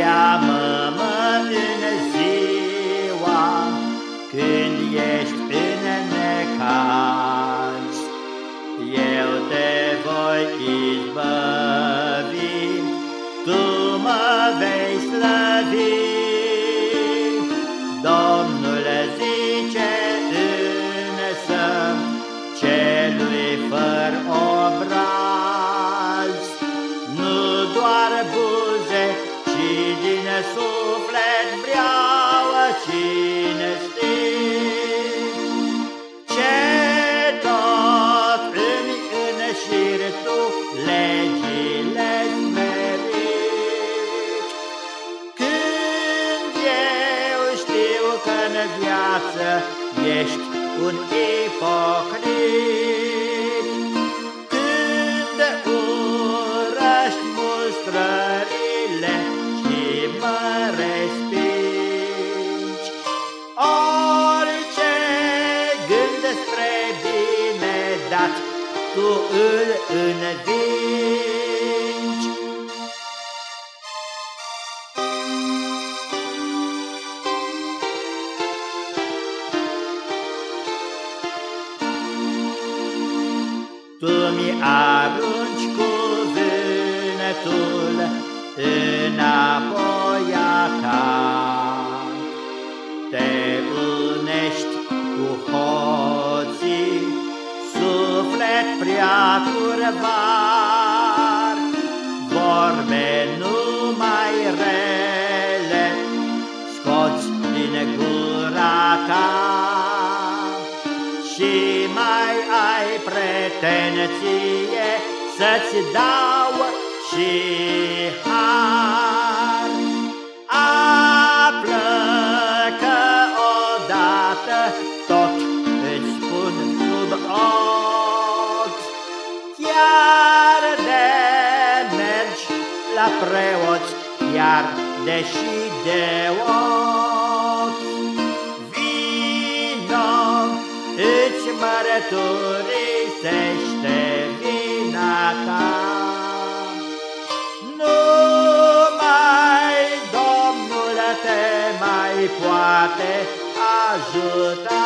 Cheamă-mă în ziua Când ești în necaz. Eu te voi izbăvi Tu mă vei slăvi. Din suflet vreau cinstit. Ce tot îmi înșir tu legile smerit, Când eu știu că în viață ești un ipocrit, tu îl învingi. Tu mi arunci cuvântul înapoi a ta. Curvar, vorbe numai rele, scoți din gura ta și mai ai pretenție să-ți dau și har. La preoți, chiar deși de ochi. Vino, îți mărturisește vina ta. Numai Domnul te mai poate ajuta.